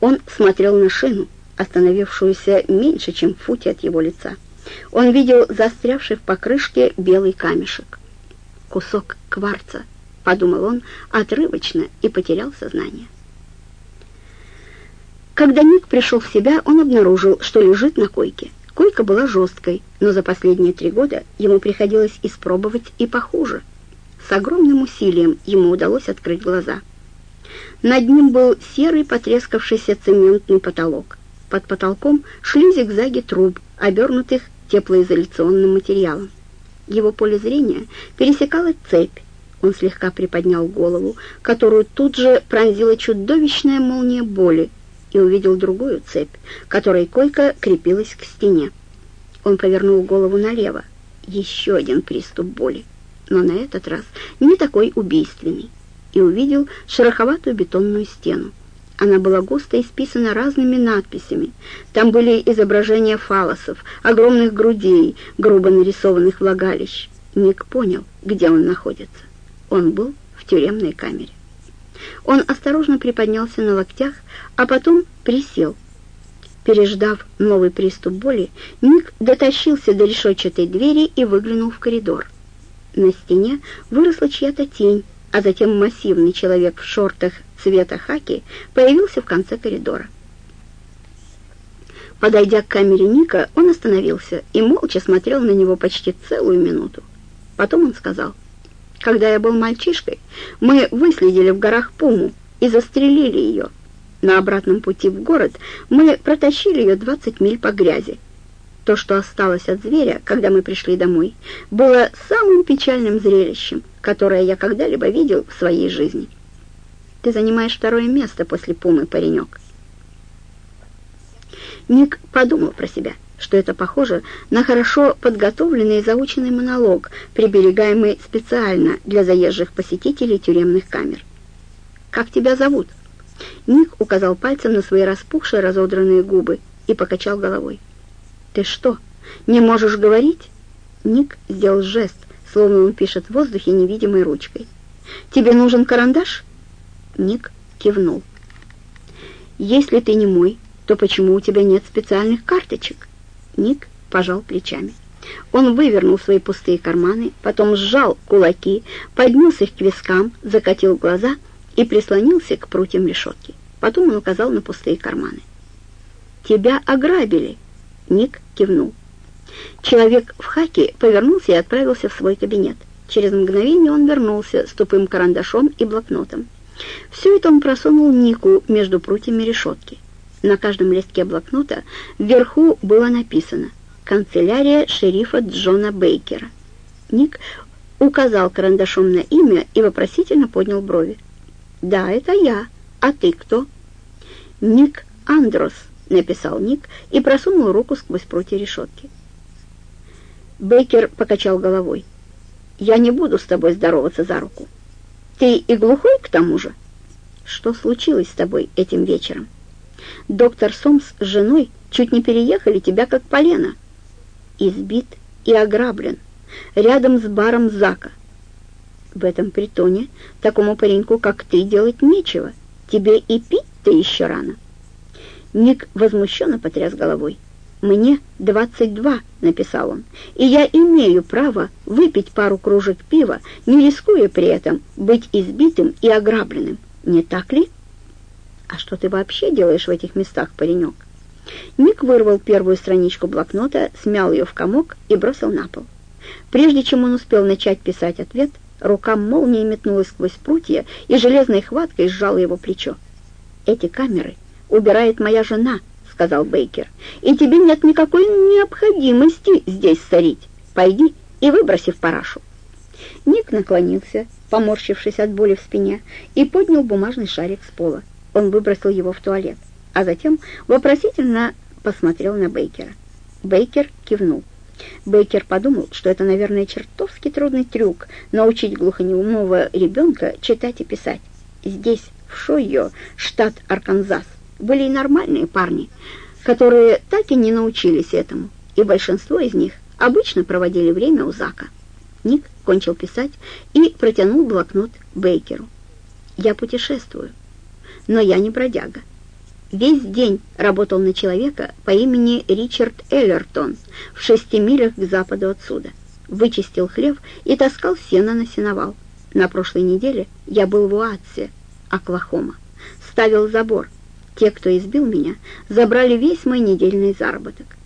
Он смотрел на шину, остановившуюся меньше, чем в футе от его лица. Он видел застрявший в покрышке белый камешек. «Кусок кварца», — подумал он отрывочно и потерял сознание. Когда Ник пришел в себя, он обнаружил, что лежит на койке. Койка была жесткой, но за последние три года ему приходилось испробовать и похуже. С огромным усилием ему удалось открыть глаза. Над ним был серый потрескавшийся цементный потолок. Под потолком шли зигзаги труб, обернутых теплоизоляционным материалом. Его поле зрения пересекала цепь. Он слегка приподнял голову, которую тут же пронзила чудовищная молния боли, и увидел другую цепь, которой койка крепилась к стене. Он повернул голову налево. Еще один приступ боли, но на этот раз не такой убийственный, и увидел шероховатую бетонную стену. Она была густо исписана разными надписями. Там были изображения фалосов, огромных грудей, грубо нарисованных влагалищ. Ник понял, где он находится. Он был в тюремной камере. Он осторожно приподнялся на локтях, а потом присел. Переждав новый приступ боли, Ник дотащился до решетчатой двери и выглянул в коридор. На стене выросла чья-то тень, а затем массивный человек в шортах цвета хаки появился в конце коридора. Подойдя к камере Ника, он остановился и молча смотрел на него почти целую минуту. Потом он сказал, «Когда я был мальчишкой, мы выследили в горах Пуму и застрелили ее. На обратном пути в город мы протащили ее 20 миль по грязи. То, что осталось от зверя, когда мы пришли домой, было самым печальным зрелищем, которое я когда-либо видел в своей жизни. Ты занимаешь второе место после Пумы, паренек. Ник подумал про себя, что это похоже на хорошо подготовленный и заученный монолог, приберегаемый специально для заезжих посетителей тюремных камер. «Как тебя зовут?» Ник указал пальцем на свои распухшие разодранные губы и покачал головой. «Ты что, не можешь говорить?» Ник сделал жест, словно он пишет в воздухе невидимой ручкой. «Тебе нужен карандаш?» Ник кивнул. «Если ты не мой, то почему у тебя нет специальных карточек?» Ник пожал плечами. Он вывернул свои пустые карманы, потом сжал кулаки, поднес их к вискам, закатил глаза и прислонился к прутьям решетки. Потом он указал на пустые карманы. «Тебя ограбили!» Ник кивнул. Человек в хаке повернулся и отправился в свой кабинет. Через мгновение он вернулся с тупым карандашом и блокнотом. Все это он просунул Нику между прутьями решетки. На каждом листке блокнота вверху было написано «Канцелярия шерифа Джона Бейкера». Ник указал карандашом на имя и вопросительно поднял брови. «Да, это я. А ты кто?» «Ник Андрос», — написал Ник и просунул руку сквозь прутья решетки. Бейкер покачал головой. «Я не буду с тобой здороваться за руку. Ты и глухой к тому же? Что случилось с тобой этим вечером? Доктор Сомс с женой чуть не переехали тебя как полено. Избит и ограблен. Рядом с баром Зака. В этом притоне такому пареньку, как ты, делать нечего. Тебе и пить-то еще рано». Ник возмущенно потряс головой. «Мне двадцать два», — написал он, — «и я имею право выпить пару кружек пива, не рискуя при этом быть избитым и ограбленным. Не так ли?» «А что ты вообще делаешь в этих местах, паренек?» Ник вырвал первую страничку блокнота, смял ее в комок и бросил на пол. Прежде чем он успел начать писать ответ, рука молнией метнулась сквозь прутья и железной хваткой сжала его плечо. «Эти камеры убирает моя жена», — сказал Бейкер. «И тебе нет никакой необходимости здесь сорить. Пойди и выброси в парашу». Ник наклонился, поморщившись от боли в спине, и поднял бумажный шарик с пола. Он выбросил его в туалет, а затем вопросительно посмотрел на Бейкера. Бейкер кивнул. Бейкер подумал, что это, наверное, чертовски трудный трюк — научить глухонемого ребенка читать и писать. Здесь, в Шойо, штат Арканзас, были и нормальные парни, которые так и не научились этому, и большинство из них обычно проводили время у Зака. Ник кончил писать и протянул блокнот Бейкеру. «Я путешествую, но я не бродяга. Весь день работал на человека по имени Ричард Эллертон в шести милях к западу отсюда. Вычистил хлев и таскал сено на сеновал. На прошлой неделе я был в Уатсе, Оклахома. Ставил забор. Те, кто избил меня, забрали весь мой недельный заработок.